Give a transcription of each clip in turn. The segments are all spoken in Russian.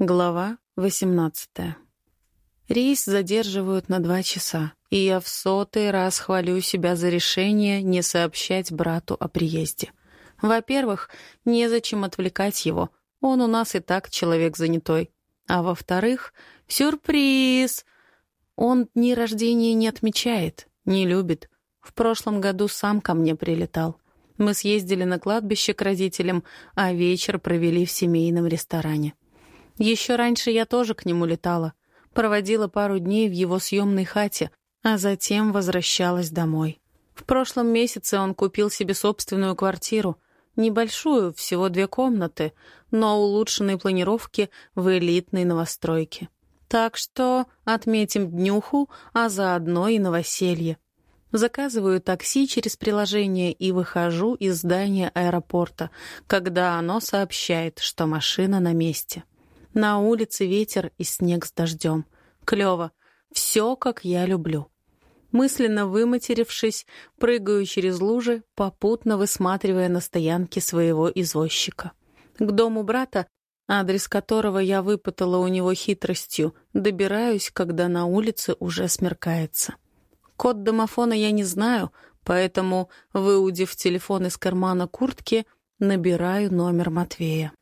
Глава 18. Рейс задерживают на два часа, и я в сотый раз хвалю себя за решение не сообщать брату о приезде. Во-первых, незачем отвлекать его, он у нас и так человек занятой. А во-вторых, сюрприз! Он дни рождения не отмечает, не любит. В прошлом году сам ко мне прилетал. Мы съездили на кладбище к родителям, а вечер провели в семейном ресторане. Еще раньше я тоже к нему летала. Проводила пару дней в его съемной хате, а затем возвращалась домой. В прошлом месяце он купил себе собственную квартиру. Небольшую, всего две комнаты, но улучшенной планировки в элитной новостройке. Так что отметим днюху, а заодно и новоселье. Заказываю такси через приложение и выхожу из здания аэропорта, когда оно сообщает, что машина на месте. На улице ветер и снег с дождем. Клево. Все, как я люблю. Мысленно выматерившись, прыгаю через лужи, попутно высматривая на стоянке своего извозчика. К дому брата, адрес которого я выпытала у него хитростью, добираюсь, когда на улице уже смеркается. Код домофона я не знаю, поэтому, выудив телефон из кармана куртки, набираю номер Матвея.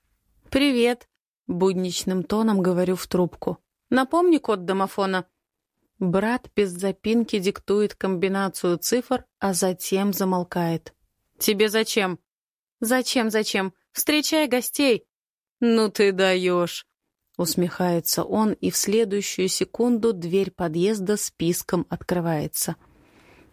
«Привет!» Будничным тоном говорю в трубку. «Напомни код домофона». Брат без запинки диктует комбинацию цифр, а затем замолкает. «Тебе зачем?» «Зачем, зачем? Встречай гостей!» «Ну ты даешь!» Усмехается он, и в следующую секунду дверь подъезда списком открывается.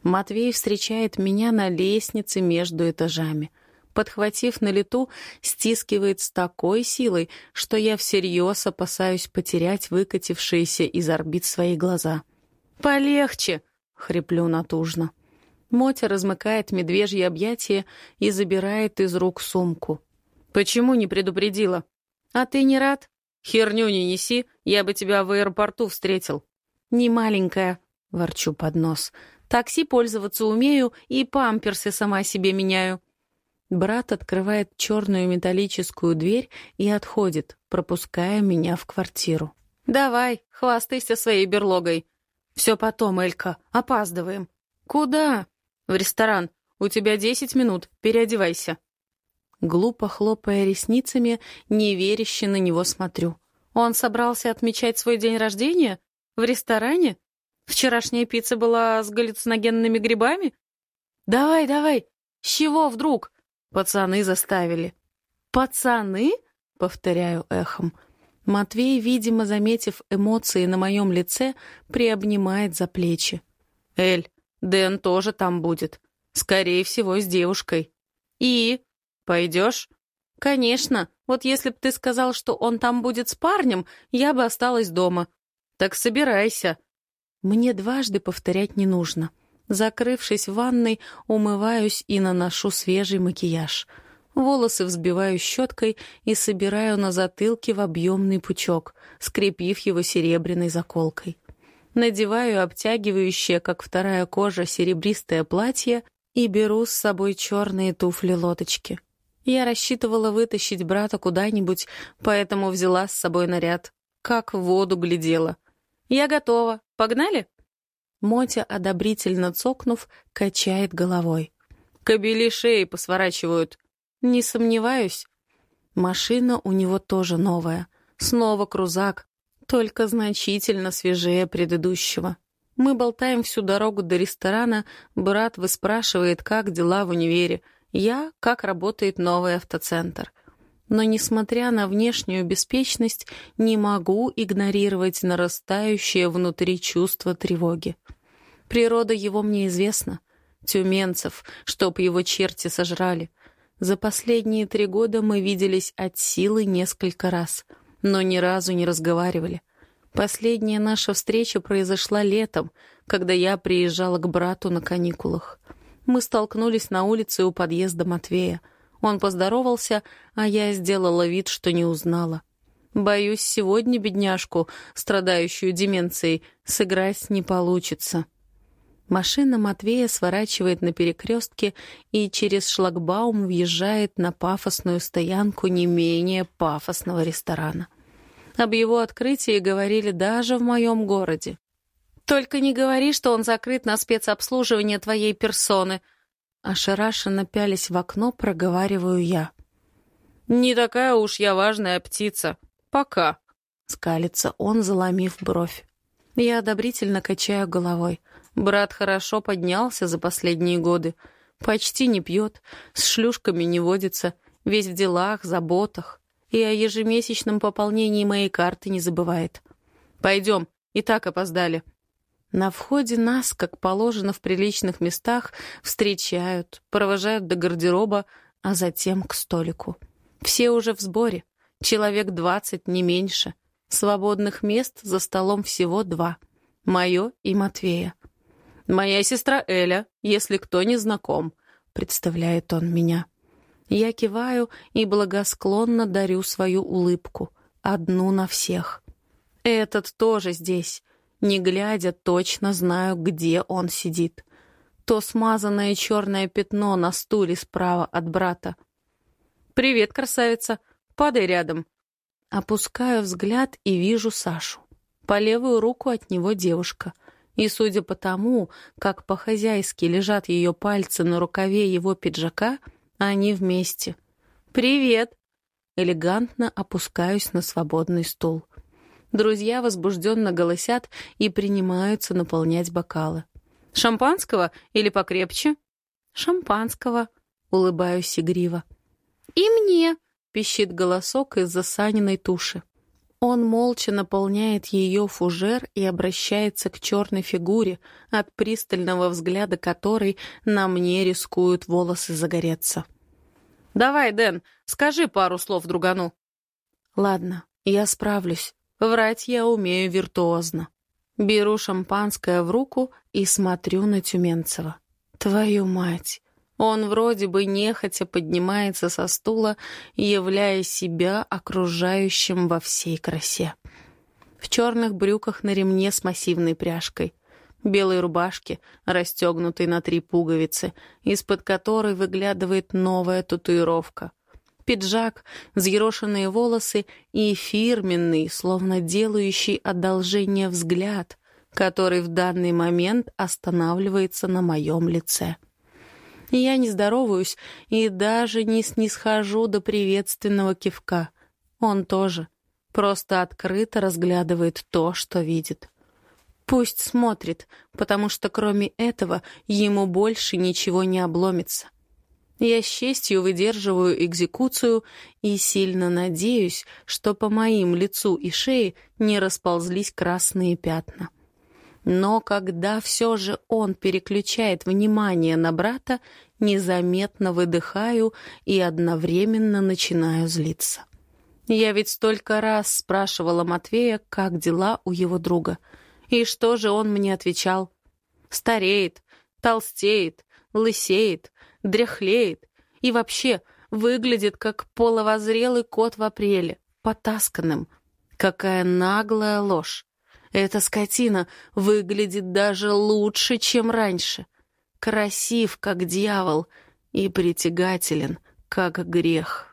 Матвей встречает меня на лестнице между этажами — подхватив на лету, стискивает с такой силой, что я всерьез опасаюсь потерять выкатившиеся из орбит свои глаза. «Полегче!» — хриплю натужно. Мотя размыкает медвежье объятие и забирает из рук сумку. «Почему не предупредила?» «А ты не рад?» «Херню не неси, я бы тебя в аэропорту встретил». «Не маленькая», — ворчу под нос. «Такси пользоваться умею и памперсы сама себе меняю». Брат открывает черную металлическую дверь и отходит, пропуская меня в квартиру. «Давай, хвастайся своей берлогой». «Все потом, Элька, опаздываем». «Куда?» «В ресторан. У тебя десять минут, переодевайся». Глупо хлопая ресницами, неверяще на него смотрю. Он собрался отмечать свой день рождения? В ресторане? Вчерашняя пицца была с галлюциногенными грибами? Давай, давай. С чего вдруг? Пацаны заставили. «Пацаны?» — повторяю эхом. Матвей, видимо, заметив эмоции на моем лице, приобнимает за плечи. «Эль, Дэн тоже там будет. Скорее всего, с девушкой. И? Пойдешь?» «Конечно. Вот если б ты сказал, что он там будет с парнем, я бы осталась дома. Так собирайся». Мне дважды повторять не нужно. Закрывшись в ванной, умываюсь и наношу свежий макияж. Волосы взбиваю щеткой и собираю на затылке в объемный пучок, скрепив его серебряной заколкой. Надеваю обтягивающее, как вторая кожа, серебристое платье и беру с собой черные туфли-лодочки. Я рассчитывала вытащить брата куда-нибудь, поэтому взяла с собой наряд. Как в воду глядела. «Я готова. Погнали?» Мотя, одобрительно цокнув, качает головой. «Кобели шеи посворачивают». «Не сомневаюсь». Машина у него тоже новая. Снова крузак, только значительно свежее предыдущего. Мы болтаем всю дорогу до ресторана, брат выспрашивает, как дела в универе, я, как работает новый автоцентр. Но, несмотря на внешнюю беспечность, не могу игнорировать нарастающее внутри чувство тревоги. Природа его мне известна. Тюменцев, чтоб его черти сожрали. За последние три года мы виделись от силы несколько раз, но ни разу не разговаривали. Последняя наша встреча произошла летом, когда я приезжала к брату на каникулах. Мы столкнулись на улице у подъезда Матвея. Он поздоровался, а я сделала вид, что не узнала. Боюсь, сегодня бедняжку, страдающую деменцией, сыграть не получится. Машина Матвея сворачивает на перекрестке и через шлагбаум въезжает на пафосную стоянку не менее пафосного ресторана. Об его открытии говорили даже в моем городе. «Только не говори, что он закрыт на спецобслуживание твоей персоны», Ошарашенно пялись в окно, проговариваю я. «Не такая уж я важная птица. Пока», — скалится он, заломив бровь. Я одобрительно качаю головой. Брат хорошо поднялся за последние годы. Почти не пьет, с шлюшками не водится, весь в делах, заботах. И о ежемесячном пополнении моей карты не забывает. «Пойдем, и так опоздали». На входе нас, как положено в приличных местах, встречают, провожают до гардероба, а затем к столику. Все уже в сборе, человек двадцать, не меньше. Свободных мест за столом всего два. Мое и Матвея. «Моя сестра Эля, если кто не знаком», — представляет он меня. Я киваю и благосклонно дарю свою улыбку. Одну на всех. Этот тоже здесь. Не глядя, точно знаю, где он сидит. То смазанное черное пятно на стуле справа от брата. «Привет, красавица! Падай рядом!» Опускаю взгляд и вижу Сашу. По левую руку от него девушка. И судя по тому, как по-хозяйски лежат ее пальцы на рукаве его пиджака, они вместе. «Привет!» Элегантно опускаюсь на свободный стул. Друзья возбужденно голосят и принимаются наполнять бокалы. «Шампанского или покрепче?» «Шампанского», — улыбаюсь игриво. «И мне», — пищит голосок из-за Саниной туши. Он молча наполняет ее фужер и обращается к черной фигуре, от пристального взгляда которой на мне рискуют волосы загореться. «Давай, Дэн, скажи пару слов другану». «Ладно, я справлюсь», Врать я умею виртуозно. Беру шампанское в руку и смотрю на Тюменцева. Твою мать! Он вроде бы нехотя поднимается со стула, являя себя окружающим во всей красе. В черных брюках на ремне с массивной пряжкой, белой рубашке, расстегнутой на три пуговицы, из-под которой выглядывает новая татуировка — пиджак, взъерошенные волосы и фирменный, словно делающий одолжение взгляд, который в данный момент останавливается на моем лице. Я не здороваюсь и даже не снисхожу до приветственного кивка. Он тоже. Просто открыто разглядывает то, что видит. Пусть смотрит, потому что кроме этого ему больше ничего не обломится. Я с честью выдерживаю экзекуцию и сильно надеюсь, что по моим лицу и шее не расползлись красные пятна. Но когда все же он переключает внимание на брата, незаметно выдыхаю и одновременно начинаю злиться. Я ведь столько раз спрашивала Матвея, как дела у его друга. И что же он мне отвечал? Стареет, толстеет, лысеет, дряхлеет и вообще выглядит как половозрелый кот в апреле, потасканным. Какая наглая ложь! Эта скотина выглядит даже лучше, чем раньше. Красив, как дьявол, и притягателен, как грех.